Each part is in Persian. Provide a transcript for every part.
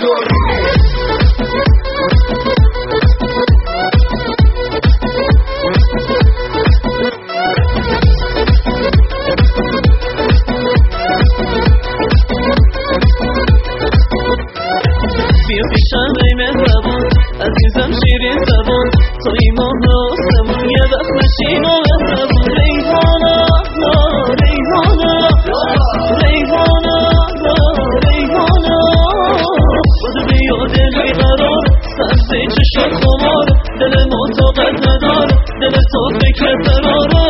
دوربین بیا پیشم ای مهربان. عزیزم شیرین زبان. توی ماه آسمون یه وقت نشین بیقرار سبزه چشم خمار دل مطاقت ندار دل تو فکر فراره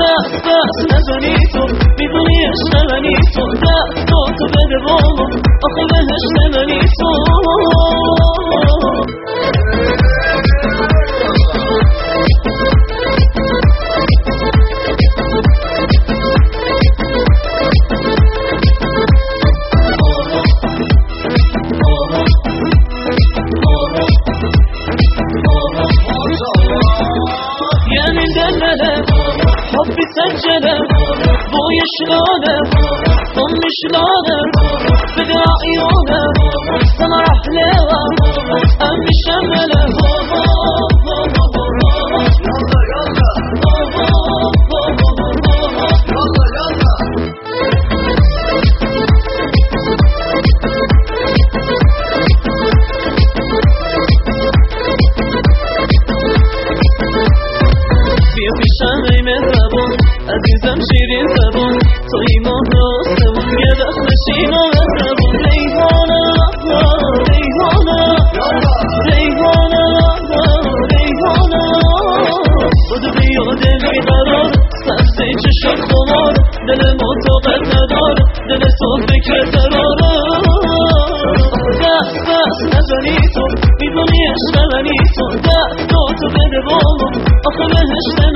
دست دست نزنی تو می‌دونی عشق منی تو. دست تو بده بامو آخه بهش منی تو. یعنی دلله حبی سجله بوی شلونه ضم شلونه بدا عيونه سما رحلة عزیزم شیرین زبان توی ماه آسمون یه دست نشین و مهربان ریحانا ریحانا ریحانا ریحانا بودو بیا دل بیقرار سبزه چشم خمار. دل مطاقت ندار دل تو فکر فراره دست دست نزنی تو می‌دونی عشق تو. دست تو تو بده بامو آخه بهش تو